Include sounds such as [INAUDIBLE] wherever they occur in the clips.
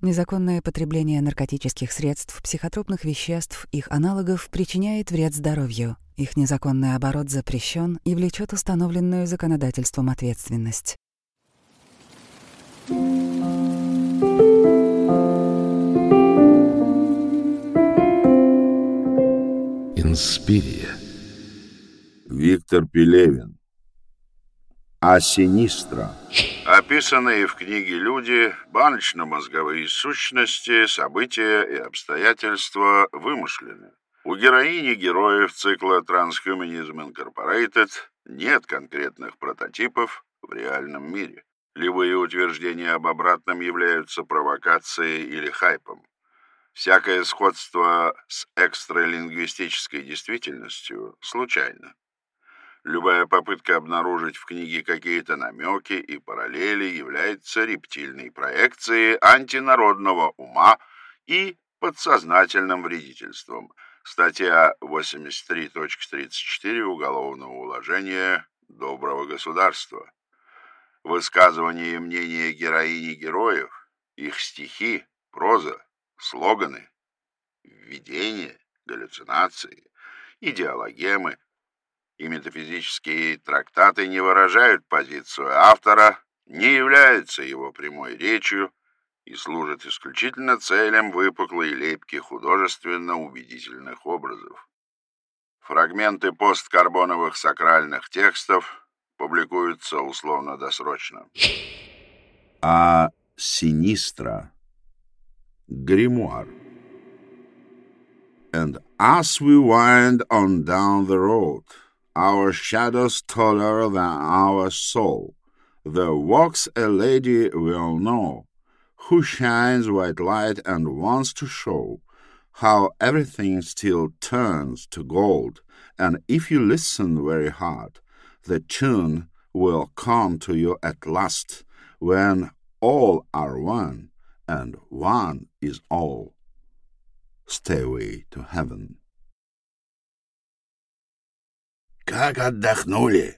Незаконное потребление наркотических средств, психотропных веществ, их аналогов причиняет вред здоровью. Их незаконный оборот запрещен и влечет установленную законодательством ответственность. Инспирия. Виктор Пелевин. А Синистра. Описанные в книге люди, баночно-мозговые сущности, события и обстоятельства вымышлены. У героини героев цикла Transhumanism Incorporated нет конкретных прототипов в реальном мире. Любые утверждения об обратном являются провокацией или хайпом. Всякое сходство с экстралингвистической действительностью случайно. Любая попытка обнаружить в книге какие-то намеки и параллели является рептильной проекцией антинародного ума и подсознательным вредительством. Статья 83.34 Уголовного уложения Доброго государства. Высказывание и мнения героини героев, их стихи, проза, слоганы, введения, галлюцинации, идеологемы – и метафизические трактаты не выражают позицию автора, не являются его прямой речью и служат исключительно целям выпуклой лепки художественно-убедительных образов. Фрагменты посткарбоновых сакральных текстов публикуются условно-досрочно. А Синистра Гримуар And as we wind on down the road our shadows taller than our soul. There walks a lady we'll know, who shines white light and wants to show how everything still turns to gold, and if you listen very hard, the tune will come to you at last when all are one and one is all. Stairway to Heaven. Как отдохнули,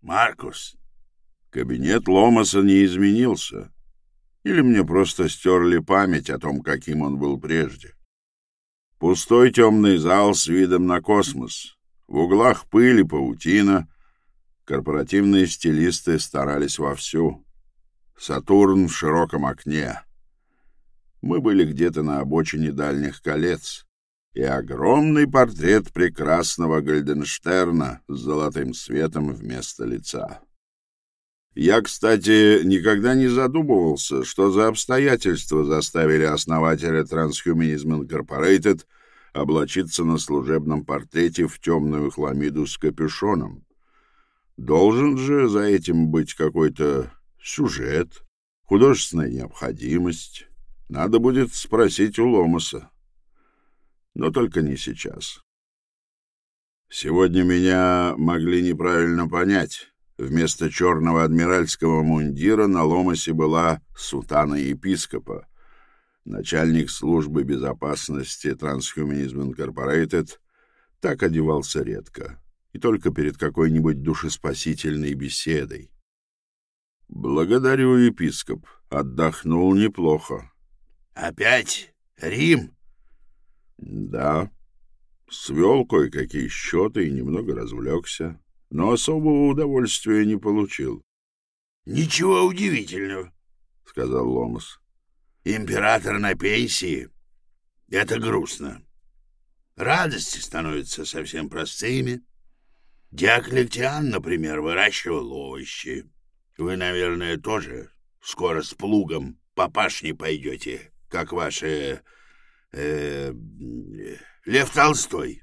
Маркус? Кабинет Ломаса не изменился. Или мне просто стерли память о том, каким он был прежде. Пустой темный зал с видом на космос. В углах пыль и паутина. Корпоративные стилисты старались вовсю. Сатурн в широком окне. Мы были где-то на обочине дальних колец и огромный портрет прекрасного Гальденштерна с золотым светом вместо лица. Я, кстати, никогда не задумывался, что за обстоятельства заставили основателя Transhumanism Incorporated облачиться на служебном портрете в темную хламиду с капюшоном. Должен же за этим быть какой-то сюжет, художественная необходимость. Надо будет спросить у Ломаса но только не сейчас. Сегодня меня могли неправильно понять. Вместо черного адмиральского мундира на ломасе была сутана епископа. Начальник службы безопасности Transhumanism Incorporated так одевался редко, и только перед какой-нибудь душеспасительной беседой. «Благодарю, епископ. Отдохнул неплохо». «Опять Рим?» Да, свел кое-какие счеты и немного развлекся, но особого удовольствия не получил. — Ничего удивительного, — сказал Ломас. — Император на пенсии — это грустно. Радости становятся совсем простыми. Диоклетиан, например, выращивал овощи. Вы, наверное, тоже скоро с плугом по пашне пойдете, как ваши э, Лев Толстой.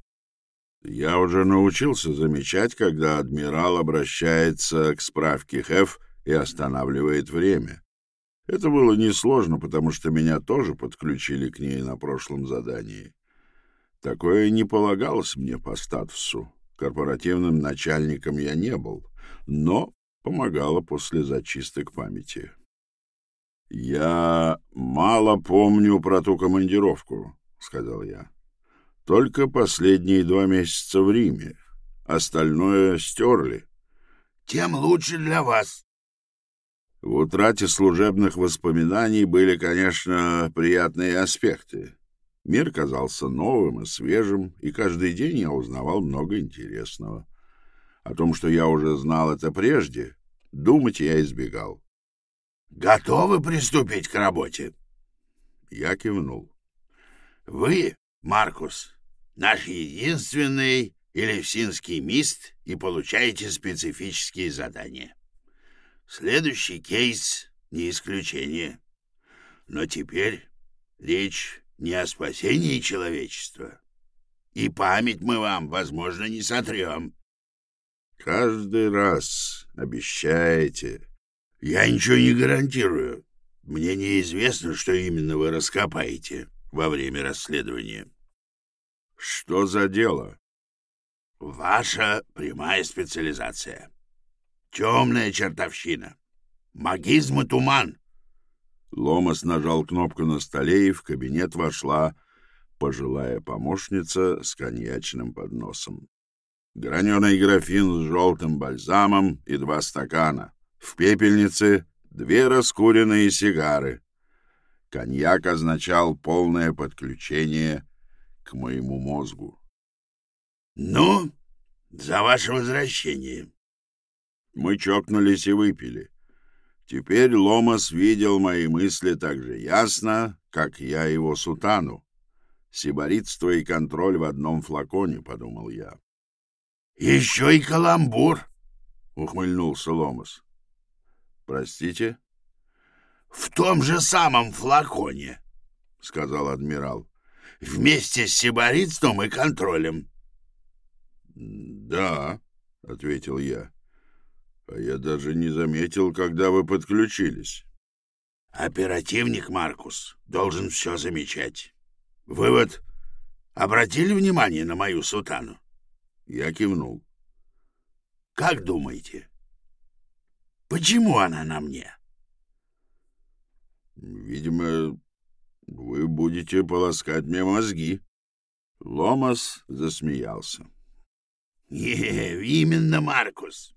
Я уже научился замечать, когда адмирал обращается к справке ХЭФ и останавливает время. Это было несложно, потому что меня тоже подключили к ней на прошлом задании. Такое не полагалось мне по статусу. Корпоративным начальником я не был, но помогало после зачисток памяти. «Я мало помню про ту командировку», — сказал я. «Только последние два месяца в Риме. Остальное стерли». «Тем лучше для вас». В утрате служебных воспоминаний были, конечно, приятные аспекты. Мир казался новым и свежим, и каждый день я узнавал много интересного. О том, что я уже знал это прежде, думать я избегал. «Готовы приступить к работе?» Я кивнул. «Вы, Маркус, наш единственный элевсинский мист и получаете специфические задания. Следующий кейс — не исключение. Но теперь речь не о спасении человечества. И память мы вам, возможно, не сотрем. Каждый раз обещаете. Я ничего не гарантирую. Мне неизвестно, что именно вы раскопаете во время расследования. Что за дело? Ваша прямая специализация. Темная чертовщина. Магизм и туман. Ломас нажал кнопку на столе, и в кабинет вошла пожилая помощница с коньячным подносом. Граненый графин с желтым бальзамом и два стакана. В пепельнице две раскуренные сигары. Коньяк означал полное подключение к моему мозгу. — Ну, за ваше возвращение. Мы чокнулись и выпили. Теперь Ломас видел мои мысли так же ясно, как я его сутану. Сиборитство и контроль в одном флаконе, — подумал я. — Еще и каламбур, — ухмыльнулся Ломас. — Простите? — В том же самом флаконе, — сказал адмирал. — Вместе с сиборитством и контролем. — Да, — ответил я. А я даже не заметил, когда вы подключились. Оперативник Маркус должен все замечать. Вы вот обратили внимание на мою сутану? Я кивнул. Как думаете, почему она на мне? Видимо, вы будете полоскать мне мозги. Ломас засмеялся. [LAUGHS] Именно Маркус.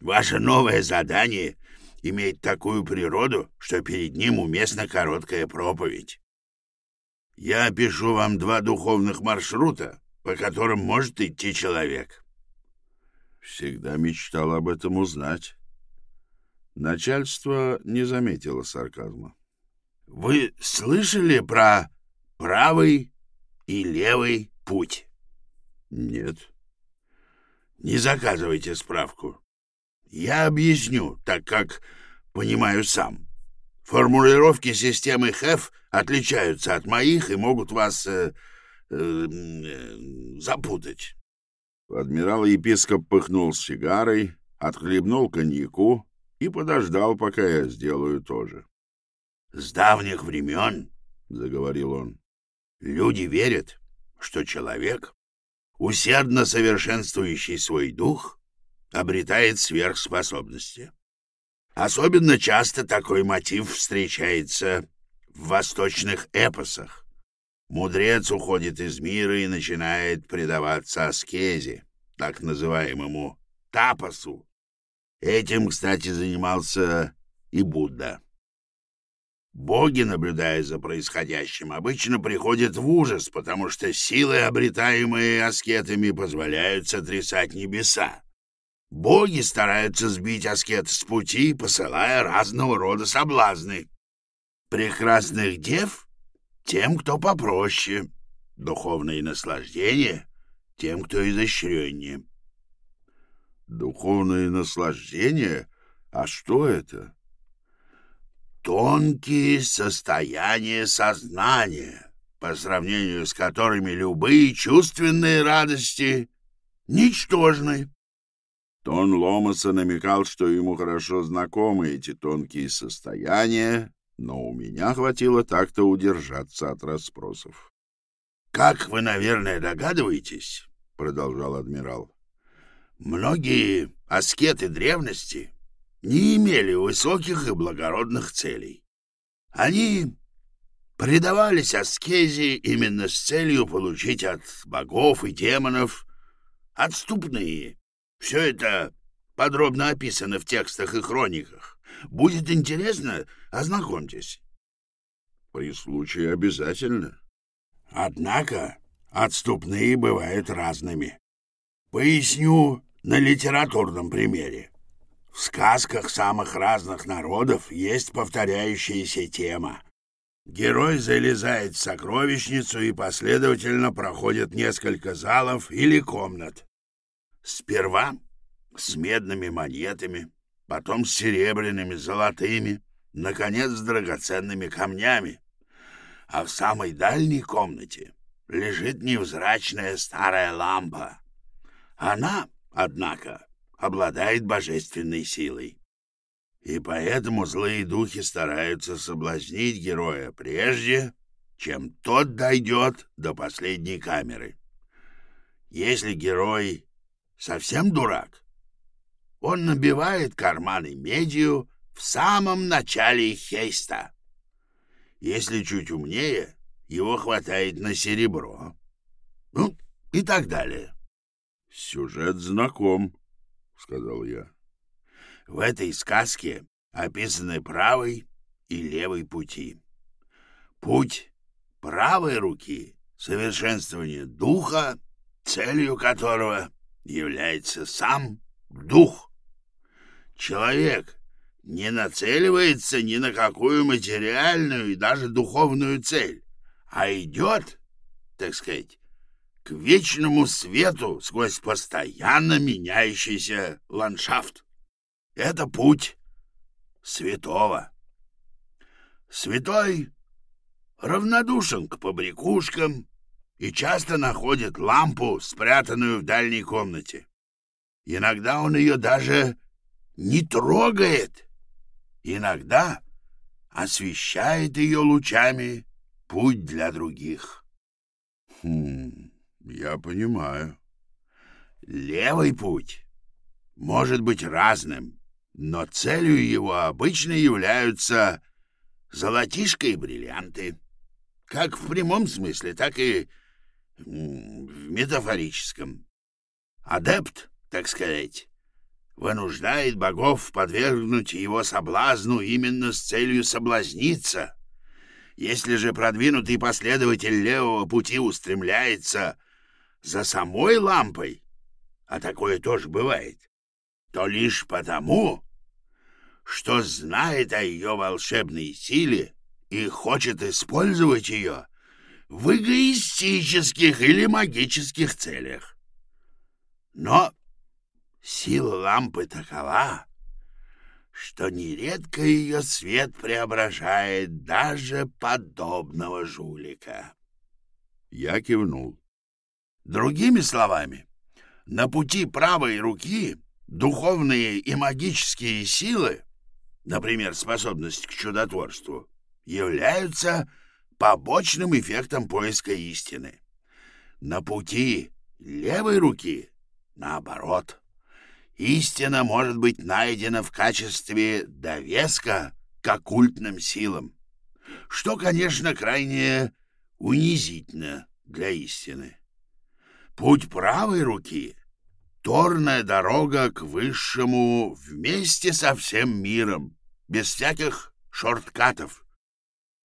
Ваше новое задание имеет такую природу, что перед ним уместна короткая проповедь. Я опишу вам два духовных маршрута, по которым может идти человек. Всегда мечтал об этом узнать. Начальство не заметило сарказма. Вы слышали про правый и левый путь? Нет. Не заказывайте справку. Я объясню, так как понимаю сам. Формулировки системы ХЭФ отличаются от моих и могут вас э, э, запутать. Адмирал-епископ пыхнул сигарой, отхлебнул коньяку и подождал, пока я сделаю то же. — С давних времен, — заговорил он, — люди верят, что человек, усердно совершенствующий свой дух, обретает сверхспособности. Особенно часто такой мотив встречается в восточных эпосах. Мудрец уходит из мира и начинает предаваться аскезе, так называемому тапасу. Этим, кстати, занимался и Будда. Боги, наблюдая за происходящим, обычно приходят в ужас, потому что силы, обретаемые аскетами, позволяют сотрясать небеса. Боги стараются сбить аскет с пути, посылая разного рода соблазны. Прекрасных дев — тем, кто попроще, духовные наслаждения — тем, кто изощреннее. Духовные наслаждения? А что это? Тонкие состояния сознания, по сравнению с которыми любые чувственные радости ничтожны. Тон Ломаса намекал, что ему хорошо знакомы эти тонкие состояния, но у меня хватило так-то удержаться от расспросов. — Как вы, наверное, догадываетесь, — продолжал адмирал, — многие аскеты древности не имели высоких и благородных целей. Они предавались аскезе именно с целью получить от богов и демонов отступные все это подробно описано в текстах и хрониках. Будет интересно, ознакомьтесь. При случае обязательно. Однако отступные бывают разными. Поясню на литературном примере. В сказках самых разных народов есть повторяющаяся тема. Герой залезает в сокровищницу и последовательно проходит несколько залов или комнат. Сперва с медными монетами, потом с серебряными, золотыми, наконец с драгоценными камнями. А в самой дальней комнате лежит невзрачная старая лампа. Она, однако, обладает божественной силой. И поэтому злые духи стараются соблазнить героя прежде, чем тот дойдет до последней камеры. Если герой совсем дурак, он набивает карманы медью в самом начале хейста. Если чуть умнее, его хватает на серебро. Ну, и так далее. — Сюжет знаком, — сказал я. В этой сказке описаны правый и левый пути. Путь правой руки — совершенствование духа, целью которого является сам дух. Человек не нацеливается ни на какую материальную и даже духовную цель, а идет, так сказать, к вечному свету сквозь постоянно меняющийся ландшафт. Это путь святого. Святой равнодушен к побрякушкам и часто находит лампу, спрятанную в дальней комнате. Иногда он ее даже не трогает. Иногда освещает ее лучами путь для других. Хм, я понимаю. Левый путь может быть разным, но целью его обычно являются золотишко и бриллианты, как в прямом смысле, так и в метафорическом. Адепт, так сказать, вынуждает богов подвергнуть его соблазну именно с целью соблазниться. Если же продвинутый последователь левого пути устремляется за самой лампой, а такое тоже бывает, то лишь потому, что знает о ее волшебной силе и хочет использовать ее в эгоистических или магических целях. Но сила лампы такова, что нередко ее свет преображает даже подобного жулика. Я кивнул. Другими словами, на пути правой руки духовные и магические силы, например, способность к чудотворству, являются побочным эффектом поиска истины. На пути левой руки, наоборот, истина может быть найдена в качестве довеска к оккультным силам, что, конечно, крайне унизительно для истины. Путь правой руки — торная дорога к высшему вместе со всем миром, без всяких шорткатов.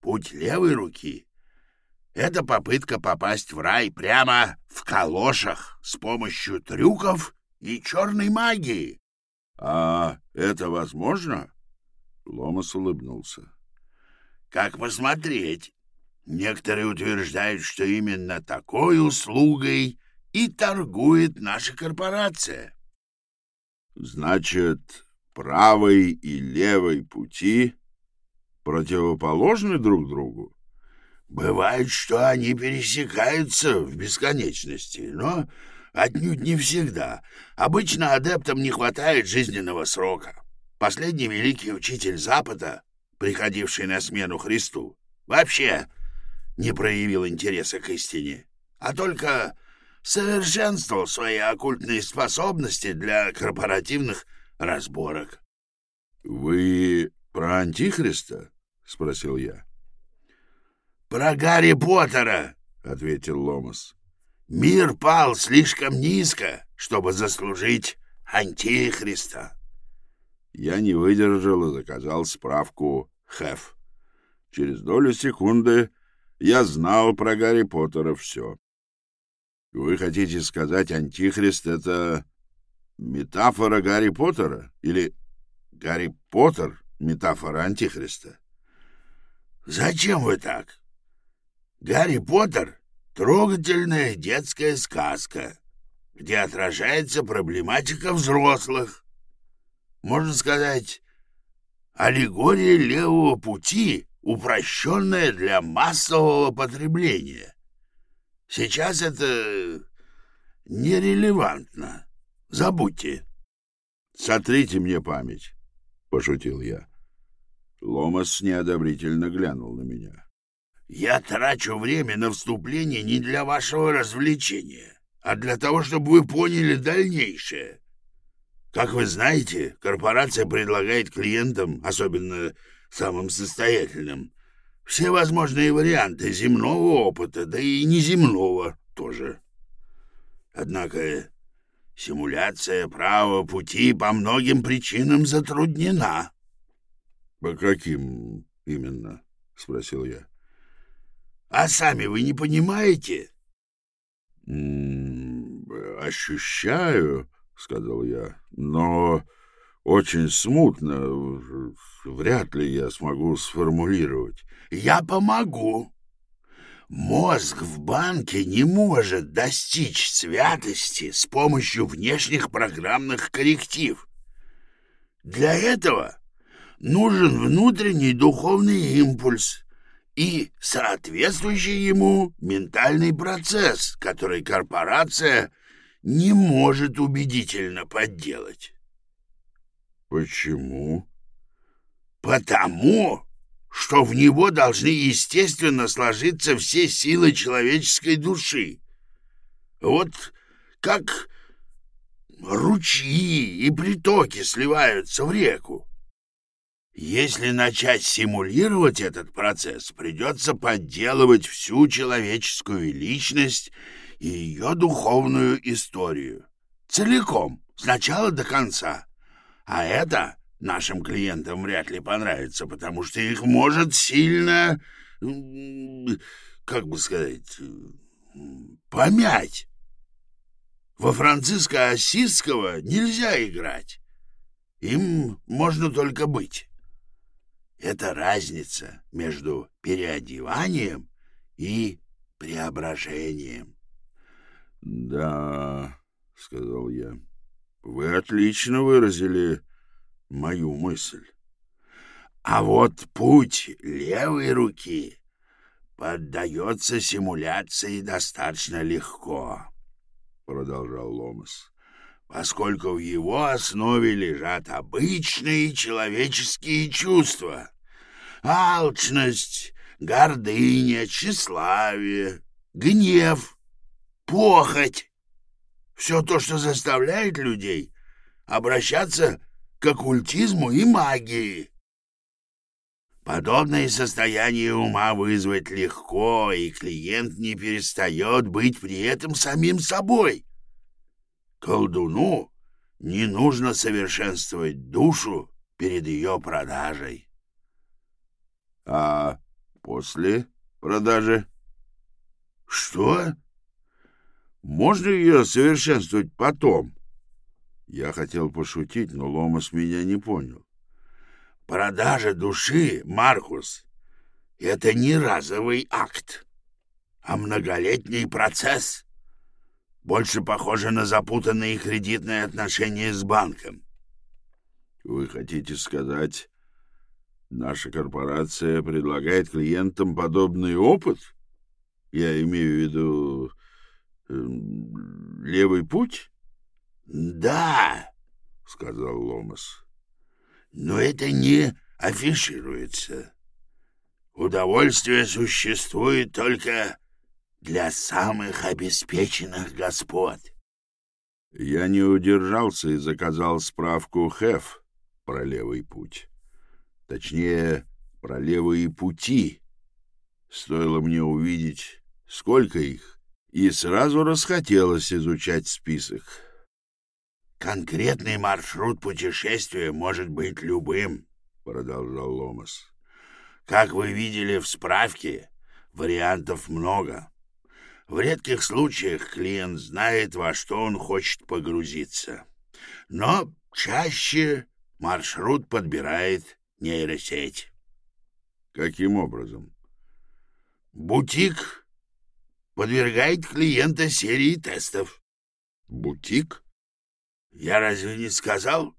Путь левой руки — это попытка попасть в рай прямо в калошах с помощью трюков и черной магии. — А это возможно? — Ломас улыбнулся. — Как посмотреть? Некоторые утверждают, что именно такой услугой и торгует наша корпорация. Значит, правый и левый пути противоположны друг другу? Бывает, что они пересекаются в бесконечности, но отнюдь не всегда. Обычно адептам не хватает жизненного срока. Последний великий учитель Запада, приходивший на смену Христу, вообще не проявил интереса к истине, а только совершенствовал свои оккультные способности для корпоративных разборок. — Вы про Антихриста? — спросил я. — Про Гарри Поттера, — ответил Ломас. — Мир пал слишком низко, чтобы заслужить Антихриста. Я не выдержал и заказал справку «Хэф». Через долю секунды я знал про Гарри Поттера все. Вы хотите сказать, Антихрист — это метафора Гарри Поттера? Или Гарри Поттер — метафора Антихриста? Зачем вы так? Гарри Поттер — трогательная детская сказка, где отражается проблематика взрослых. Можно сказать, аллегория левого пути, упрощенная для массового потребления. Сейчас это нерелевантно. Забудьте. Сотрите мне память, — пошутил я. Ломас неодобрительно глянул на меня. Я трачу время на вступление не для вашего развлечения, а для того, чтобы вы поняли дальнейшее. Как вы знаете, корпорация предлагает клиентам, особенно самым состоятельным, все возможные варианты земного опыта, да и неземного тоже. Однако симуляция права пути по многим причинам затруднена. — По каким именно? — спросил я. — А сами вы не понимаете? — Ощущаю, — сказал я, — но очень смутно. Вряд ли я смогу сформулировать. Я помогу. Мозг в банке не может достичь святости с помощью внешних программных корректив. Для этого нужен внутренний духовный импульс и соответствующий ему ментальный процесс, который корпорация не может убедительно подделать. Почему? Потому, что в него должны естественно сложиться все силы человеческой души. Вот как ручьи и притоки сливаются в реку. Если начать симулировать этот процесс, придется подделывать всю человеческую личность и ее духовную историю. Целиком, с начала до конца. А это нашим клиентам вряд ли понравится, потому что их может сильно, как бы сказать, помять. Во Франциска Осиского нельзя играть. Им можно только быть. Это разница между переодеванием и преображением. — Да, — сказал я, — вы отлично выразили мою мысль. А вот путь левой руки поддается симуляции достаточно легко, — продолжал Ломас, — поскольку в его основе лежат обычные человеческие чувства. Алчность, гордыня, тщеславие, гнев, похоть. Все то, что заставляет людей обращаться к оккультизму и магии. Подобное состояние ума вызвать легко, и клиент не перестает быть при этом самим собой. Колдуну не нужно совершенствовать душу перед ее продажей. — А после продажи? — Что? — Можно ее совершенствовать потом? Я хотел пошутить, но Ломас меня не понял. Продажа души, Маркус, это не разовый акт, а многолетний процесс. Больше похоже на запутанные кредитные отношения с банком. Вы хотите сказать, наша корпорация предлагает клиентам подобный опыт? Я имею в виду левый путь? Да, сказал Ломас. Но это не афишируется. Удовольствие существует только для самых обеспеченных господ. Я не удержался и заказал справку ХЭФ про левый путь. Точнее, про левые пути. Стоило мне увидеть, сколько их, и сразу расхотелось изучать список. Конкретный маршрут путешествия может быть любым, продолжал Ломас. Как вы видели в справке, вариантов много. В редких случаях клиент знает, во что он хочет погрузиться. Но чаще маршрут подбирает нейросеть. Каким образом? Бутик подвергает клиента серии тестов. Бутик? Я разве не сказал?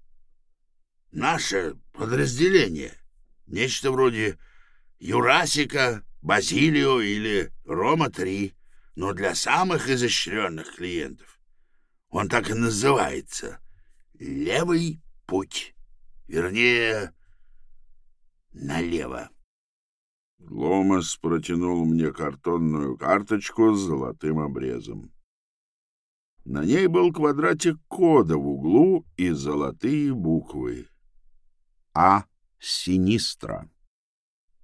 Наше подразделение. Нечто вроде Юрасика, Базилио или Рома-3, но для самых изощренных клиентов. Он так и называется «Левый путь». Вернее, налево. Ломас протянул мне картонную карточку с золотым обрезом. На ней был квадратик кода в углу и золотые буквы. А. Синистра.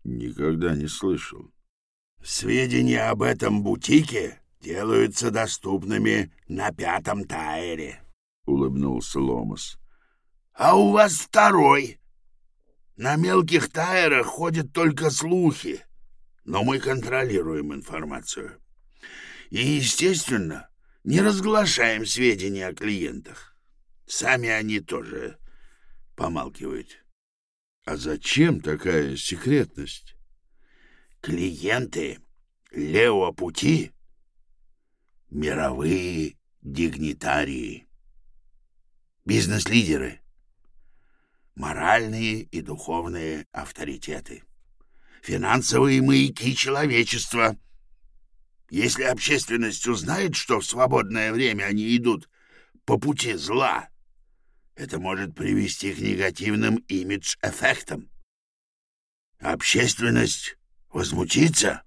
Никогда не слышал. Сведения об этом бутике делаются доступными на пятом тайре, — улыбнулся Ломас. — А у вас второй. На мелких тайрах ходят только слухи, но мы контролируем информацию. И, естественно, не разглашаем сведения о клиентах. Сами они тоже помалкивают. А зачем такая секретность? Клиенты Лео Пути — мировые дигнитарии, бизнес-лидеры, моральные и духовные авторитеты, финансовые маяки человечества. Если общественность узнает, что в свободное время они идут по пути зла — это может привести к негативным имидж-эффектам. Общественность возмутится?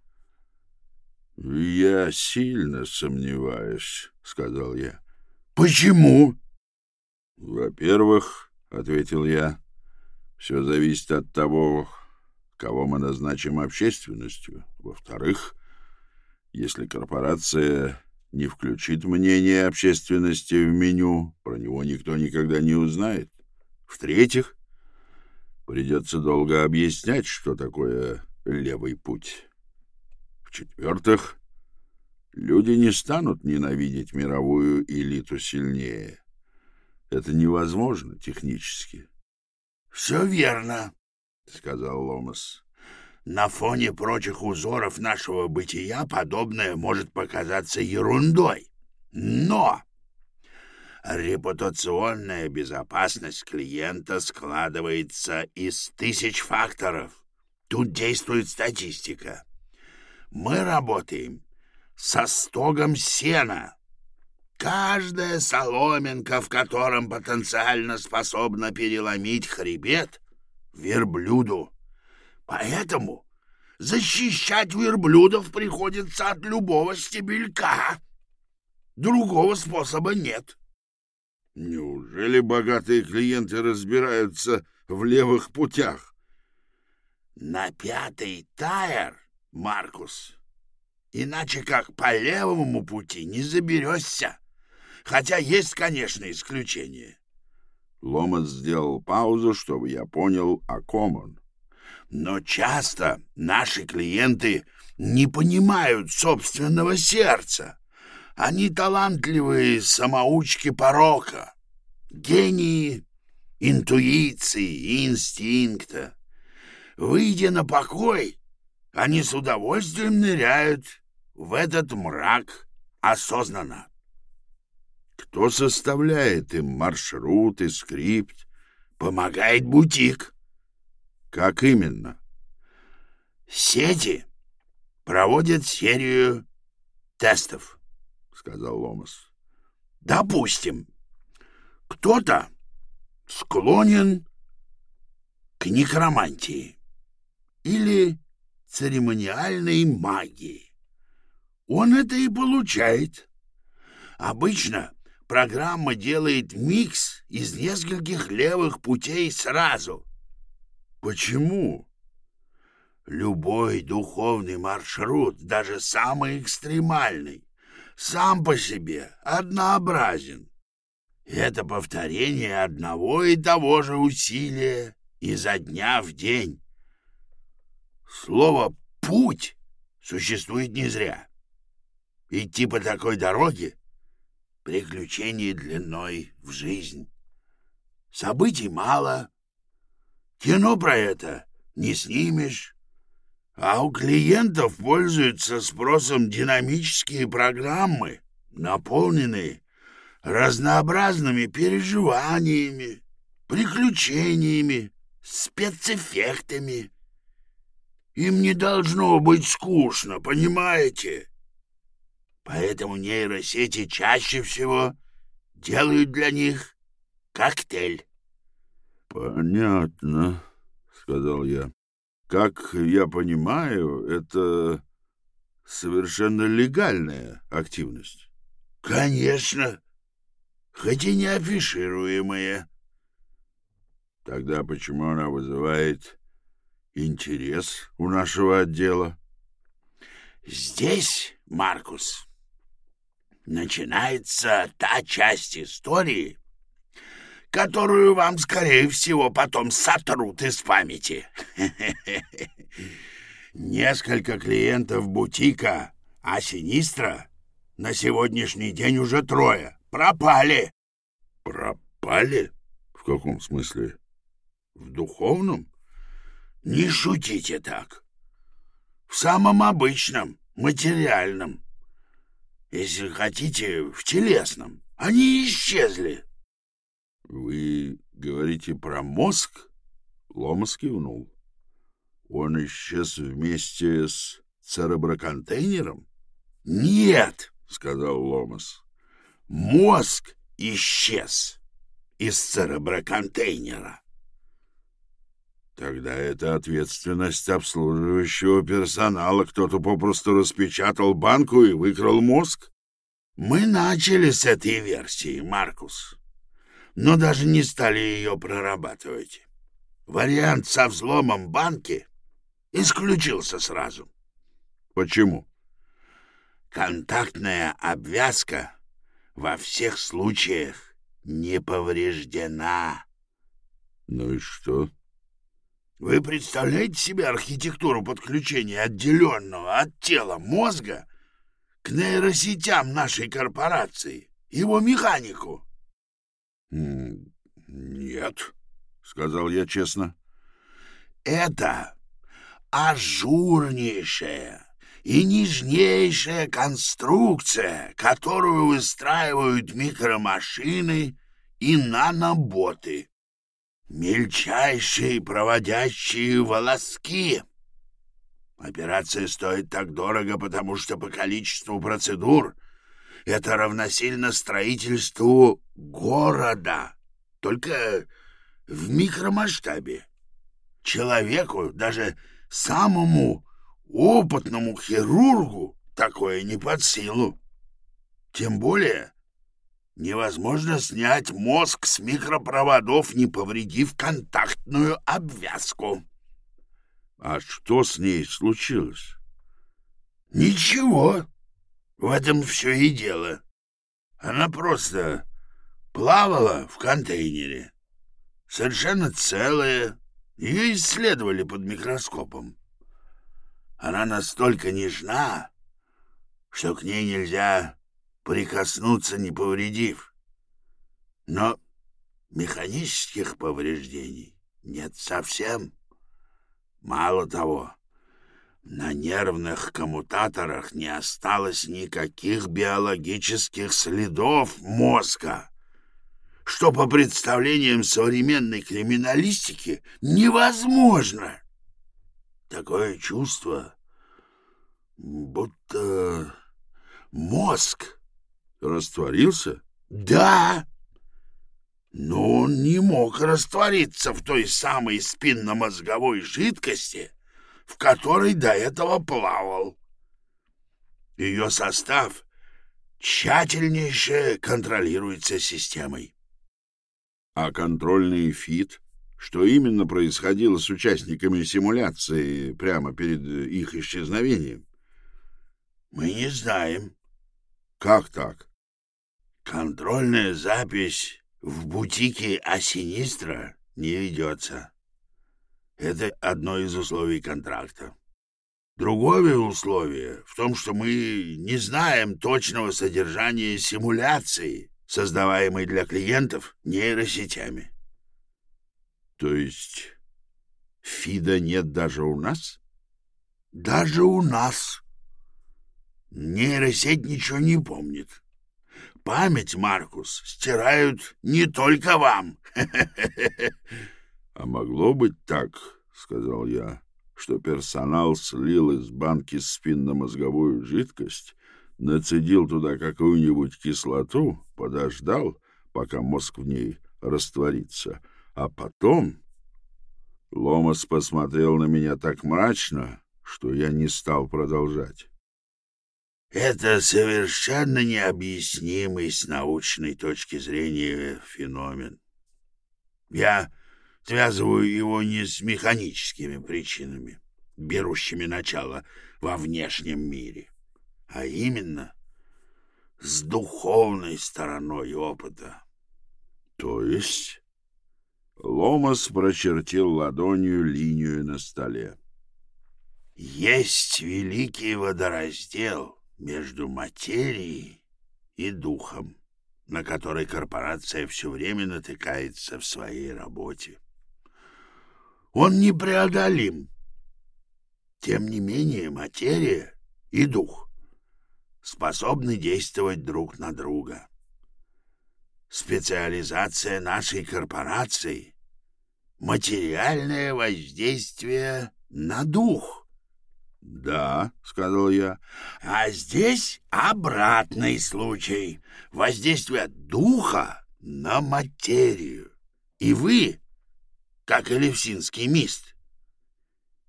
— Я сильно сомневаюсь, — сказал я. — Почему? — Во-первых, — ответил я, — все зависит от того, кого мы назначим общественностью. Во-вторых, если корпорация не включит мнение общественности в меню, про него никто никогда не узнает. В-третьих, придется долго объяснять, что такое левый путь. В-четвертых, люди не станут ненавидеть мировую элиту сильнее. Это невозможно технически. — Все верно, — сказал Ломас. На фоне прочих узоров нашего бытия подобное может показаться ерундой. Но репутационная безопасность клиента складывается из тысяч факторов. Тут действует статистика. Мы работаем со стогом сена. Каждая соломинка, в котором потенциально способна переломить хребет, верблюду Поэтому защищать верблюдов приходится от любого стебелька. Другого способа нет. Неужели богатые клиенты разбираются в левых путях? На пятый тайр, Маркус. Иначе как по левому пути не заберешься. Хотя есть, конечно, исключения. Ломас сделал паузу, чтобы я понял, о ком он. Но часто наши клиенты не понимают собственного сердца. Они талантливые самоучки порока, гении интуиции и инстинкта. Выйдя на покой, они с удовольствием ныряют в этот мрак осознанно. Кто составляет им маршрут и скрипт? Помогает бутик. Как именно? Сети проводят серию тестов, сказал Ломас. Допустим, кто-то склонен к некромантии или церемониальной магии. Он это и получает. Обычно программа делает микс из нескольких левых путей сразу — Почему? Любой духовный маршрут, даже самый экстремальный, сам по себе однообразен. Это повторение одного и того же усилия изо дня в день. Слово «путь» существует не зря. Идти по такой дороге — приключение длиной в жизнь. Событий мало. Кино про это не снимешь. А у клиентов пользуются спросом динамические программы, наполненные разнообразными переживаниями, приключениями, спецэффектами. Им не должно быть скучно, понимаете? Поэтому нейросети чаще всего делают для них коктейль. — Понятно, — сказал я. — Как я понимаю, это совершенно легальная активность. — Конечно, хоть и не афишируемая. — Тогда почему она вызывает интерес у нашего отдела? — Здесь, Маркус, начинается та часть истории, которую вам, скорее всего, потом сотрут из памяти. [LAUGHS] Несколько клиентов бутика, а Синистра на сегодняшний день уже трое. Пропали. Пропали? В каком смысле? В духовном? Не шутите так. В самом обычном, материальном. Если хотите, в телесном. Они исчезли. Вы говорите про мозг? Ломас кивнул. Он исчез вместе с цереброконтейнером? Нет, сказал Ломас. Мозг исчез из цереброконтейнера. Тогда это ответственность обслуживающего персонала. Кто-то попросту распечатал банку и выкрал мозг. Мы начали с этой версии, Маркус но даже не стали ее прорабатывать. Вариант со взломом банки исключился сразу. Почему? Контактная обвязка во всех случаях не повреждена. Ну и что? Вы представляете себе архитектуру подключения отделенного от тела мозга к нейросетям нашей корпорации, его механику? «Нет», — сказал я честно. «Это ажурнейшая и нежнейшая конструкция, которую выстраивают микромашины и наноботы. Мельчайшие проводящие волоски. Операция стоит так дорого, потому что по количеству процедур — это равносильно строительству города, только в микромасштабе. Человеку, даже самому опытному хирургу, такое не под силу. Тем более невозможно снять мозг с микропроводов, не повредив контактную обвязку. А что с ней случилось? Ничего. В этом все и дело. Она просто плавала в контейнере. Совершенно целая. Ее исследовали под микроскопом. Она настолько нежна, что к ней нельзя прикоснуться, не повредив. Но механических повреждений нет совсем. Мало того, на нервных коммутаторах не осталось никаких биологических следов мозга, что по представлениям современной криминалистики невозможно. Такое чувство, будто мозг растворился? Да, но он не мог раствориться в той самой спинномозговой жидкости, в которой до этого плавал. Ее состав тщательнейше контролируется системой. А контрольный фит? Что именно происходило с участниками симуляции прямо перед их исчезновением? Мы не знаем. Как так? Контрольная запись в бутике Асинистра не ведется. Это одно из условий контракта. Другое условие в том, что мы не знаем точного содержания симуляции, создаваемой для клиентов нейросетями. То есть ФИДа нет даже у нас? Даже у нас. Нейросеть ничего не помнит. Память, Маркус, стирают не только вам. [LAUGHS] А могло быть так, сказал я, что персонал слил из банки спинномозговую жидкость, нацедил туда какую-нибудь кислоту, подождал, пока мозг в ней растворится, а потом... Ломас посмотрел на меня так мрачно, что я не стал продолжать. Это совершенно необъяснимый с научной точки зрения феномен. Я связываю его не с механическими причинами, берущими начало во внешнем мире, а именно с духовной стороной опыта. То есть Ломас прочертил ладонью линию на столе. Есть великий водораздел — между материей и духом, на который корпорация все время натыкается в своей работе. Он непреодолим. Тем не менее, материя и дух способны действовать друг на друга. Специализация нашей корпорации — материальное воздействие на дух — «Да», — сказал я. «А здесь обратный случай. Воздействие духа на материю. И вы, как элевсинский мист,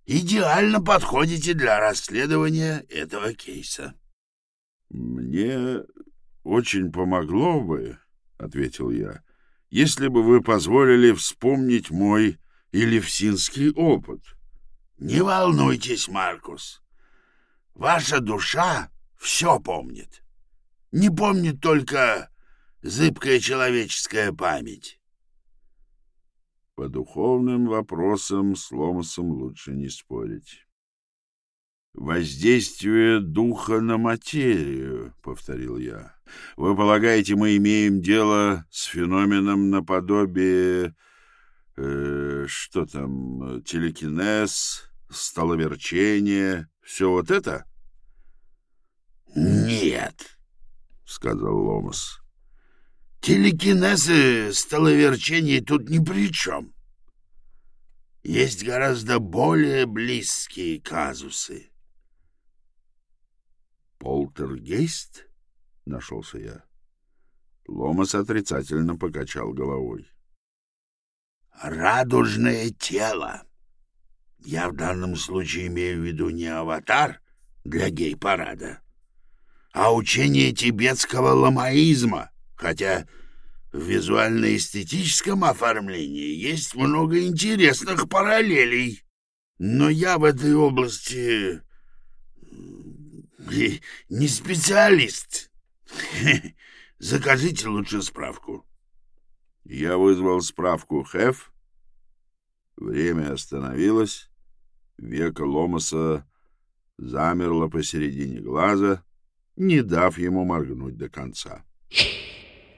идеально подходите для расследования этого кейса». «Мне очень помогло бы», — ответил я, — «если бы вы позволили вспомнить мой элевсинский опыт». Не волнуйтесь, Маркус. Ваша душа все помнит. Не помнит только зыбкая человеческая память. По духовным вопросам с Ломасом лучше не спорить. «Воздействие духа на материю», — повторил я. «Вы полагаете, мы имеем дело с феноменом наподобие... Э, что там, телекинез, столоверчение, все вот это? — Нет, — сказал Ломас. — Телекинез и столоверчение тут ни при чем. Есть гораздо более близкие казусы. — Полтергейст? — нашелся я. Ломас отрицательно покачал головой. — Радужное тело. — я в данном случае имею в виду не аватар для гей-парада, а учение тибетского ламаизма, хотя в визуально-эстетическом оформлении есть много интересных параллелей. Но я в этой области не специалист. [LAUGHS] Закажите лучше справку. Я вызвал справку ХЭФ. Время остановилось. Века Ломаса замерло посередине глаза, не дав ему моргнуть до конца.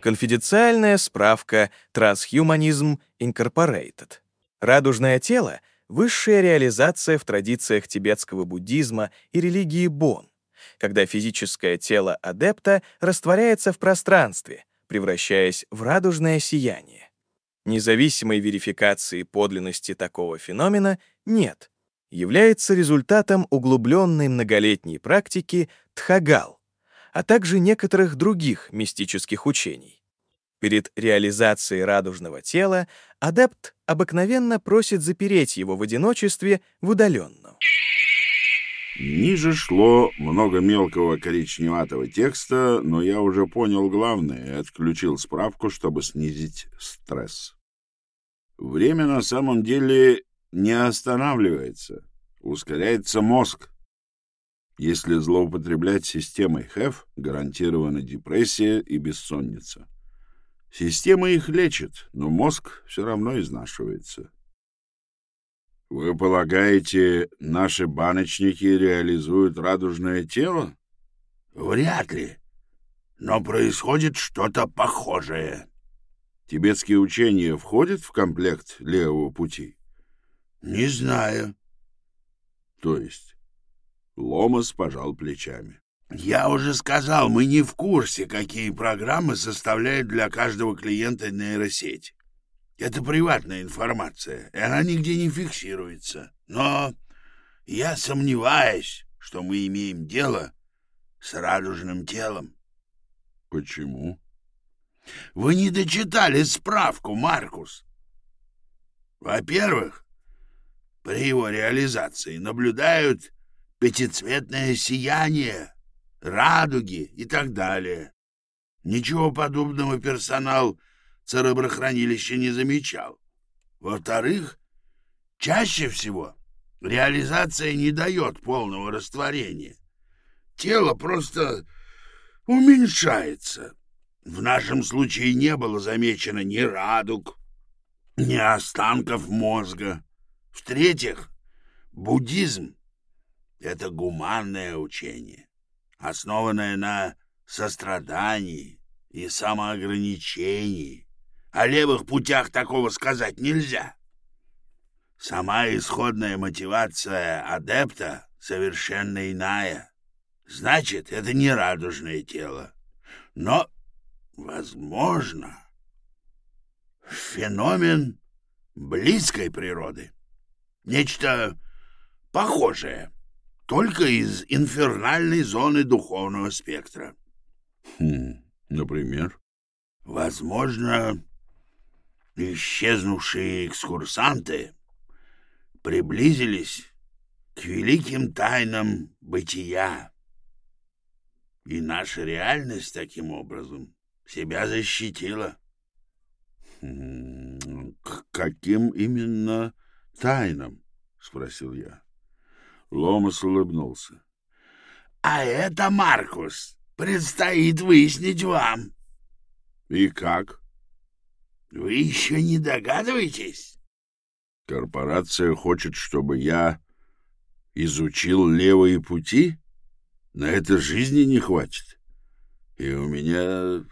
Конфиденциальная справка Transhumanism Incorporated. Радужное тело — высшая реализация в традициях тибетского буддизма и религии Бон, когда физическое тело адепта растворяется в пространстве, превращаясь в радужное сияние. Независимой верификации подлинности такого феномена нет, является результатом углубленной многолетней практики Тхагал, а также некоторых других мистических учений. Перед реализацией радужного тела адепт обыкновенно просит запереть его в одиночестве в удаленном. Ниже шло много мелкого коричневатого текста, но я уже понял главное и отключил справку, чтобы снизить стресс. Время на самом деле не останавливается, ускоряется мозг. Если злоупотреблять системой ХЭФ, гарантирована депрессия и бессонница. Система их лечит, но мозг все равно изнашивается. Вы полагаете, наши баночники реализуют радужное тело? Вряд ли. Но происходит что-то похожее. Тибетские учения входят в комплект левого пути? Не знаю. То есть? Ломас пожал плечами. Я уже сказал, мы не в курсе, какие программы составляет для каждого клиента нейросеть. Это приватная информация, и она нигде не фиксируется. Но я сомневаюсь, что мы имеем дело с радужным телом. Почему? Вы не дочитали справку, Маркус. Во-первых, при его реализации наблюдают пятицветное сияние, радуги и так далее. Ничего подобного персонал цереброхранилища не замечал. Во-вторых, чаще всего реализация не дает полного растворения. Тело просто уменьшается. В нашем случае не было замечено ни радуг, ни останков мозга. В-третьих, буддизм — это гуманное учение, основанное на сострадании и самоограничении. О левых путях такого сказать нельзя. Сама исходная мотивация адепта совершенно иная. Значит, это не радужное тело. Но, возможно, феномен близкой природы. Нечто похожее, только из инфернальной зоны духовного спектра. Хм, например? Возможно, исчезнувшие экскурсанты приблизились к великим тайнам бытия. И наша реальность таким образом себя защитила. Хм, к каким именно тайнам? — спросил я. Ломас улыбнулся. — А это, Маркус, предстоит выяснить вам. — И как? — Вы еще не догадываетесь? — Корпорация хочет, чтобы я изучил левые пути? На это жизни не хватит. И у меня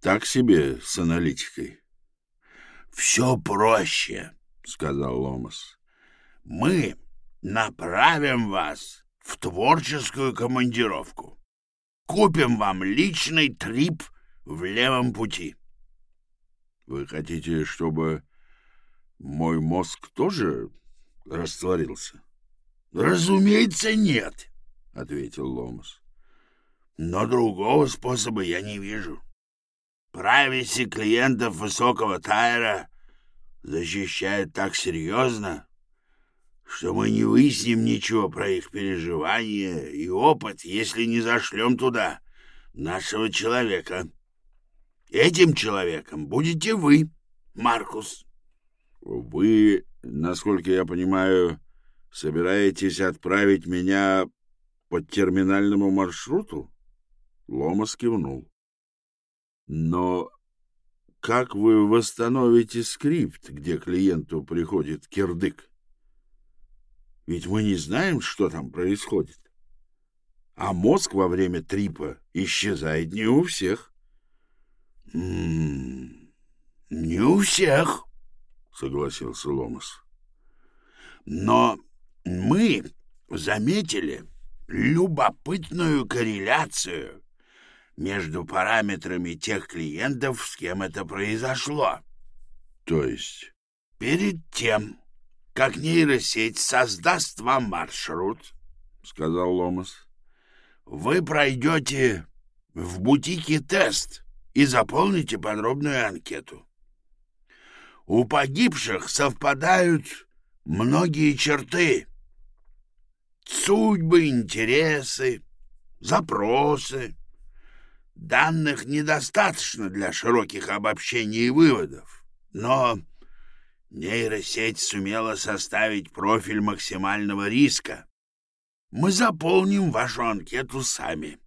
так себе с аналитикой. — Все проще, — сказал Ломас. — Мы направим вас в творческую командировку. Купим вам личный трип в левом пути. — Вы хотите, чтобы мой мозг тоже растворился? — Разумеется, нет, — ответил Ломас. — Но другого способа я не вижу. Прависи клиентов высокого тайра защищают так серьезно, что мы не выясним ничего про их переживания и опыт, если не зашлем туда нашего человека. Этим человеком будете вы, Маркус. Вы, насколько я понимаю, собираетесь отправить меня по терминальному маршруту? Ломас кивнул. Но как вы восстановите скрипт, где клиенту приходит кирдык? Ведь мы не знаем, что там происходит. А мозг во время трипа исчезает не у всех. — Не у всех, — согласился Ломас. — Но мы заметили любопытную корреляцию между параметрами тех клиентов, с кем это произошло. То есть? Перед тем, как нейросеть создаст вам маршрут, — сказал Ломас, — вы пройдете в бутике тест и заполните подробную анкету. У погибших совпадают многие черты. Судьбы, интересы, запросы, Данных недостаточно для широких обобщений и выводов, но нейросеть сумела составить профиль максимального риска. Мы заполним вашу анкету сами.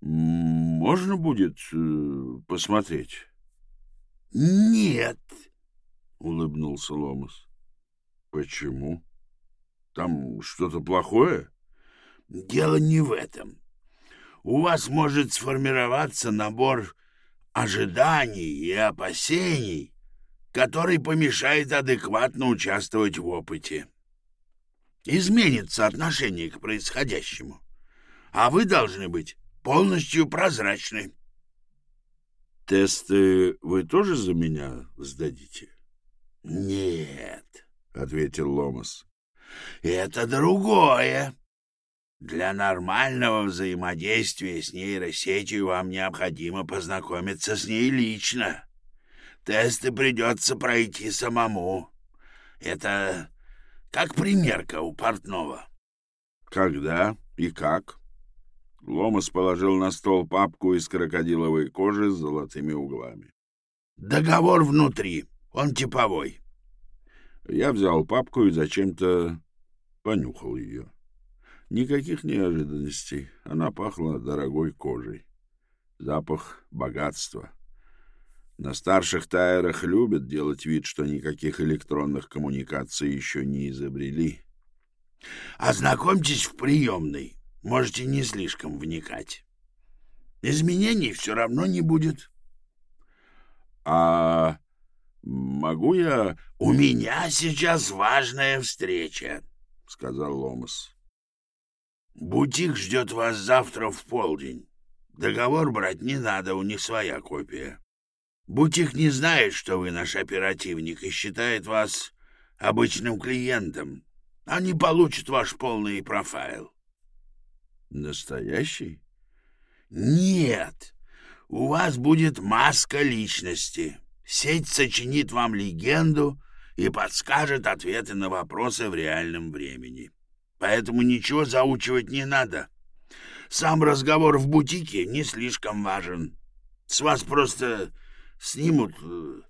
Можно будет э, посмотреть? Нет, — улыбнулся Ломас. — Почему? Там что-то плохое? Дело не в этом. У вас может сформироваться набор ожиданий и опасений, который помешает адекватно участвовать в опыте. Изменится отношение к происходящему, а вы должны быть полностью прозрачны. Тесты вы тоже за меня сдадите? — Нет, — ответил Ломас. — Это другое. Для нормального взаимодействия с нейросетью вам необходимо познакомиться с ней лично. Тесты придется пройти самому. Это как примерка у портного. Когда и как? Ломас положил на стол папку из крокодиловой кожи с золотыми углами. Договор внутри, он типовой. Я взял папку и зачем-то понюхал ее. Никаких неожиданностей. Она пахла дорогой кожей. Запах богатства. На старших тайрах любят делать вид, что никаких электронных коммуникаций еще не изобрели. Ознакомьтесь в приемной. Можете не слишком вникать. Изменений все равно не будет. А могу я... — У меня сейчас важная встреча, — сказал Ломас. Бутик ждет вас завтра в полдень. Договор брать не надо, у них своя копия. Бутик не знает, что вы наш оперативник, и считает вас обычным клиентом. Они получат ваш полный профайл. Настоящий? Нет. У вас будет маска личности. Сеть сочинит вам легенду и подскажет ответы на вопросы в реальном времени. Поэтому ничего заучивать не надо. Сам разговор в бутике не слишком важен. С вас просто снимут э,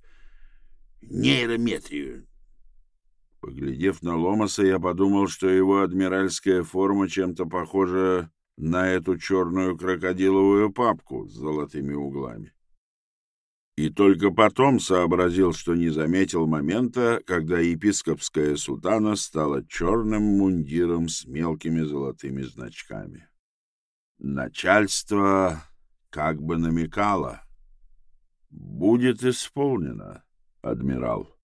нейрометрию. Поглядев на Ломаса, я подумал, что его адмиральская форма чем-то похожа на эту черную крокодиловую папку с золотыми углами. И только потом сообразил, что не заметил момента, когда епископская сутана стала черным мундиром с мелкими золотыми значками. Начальство как бы намекало. «Будет исполнено, адмирал».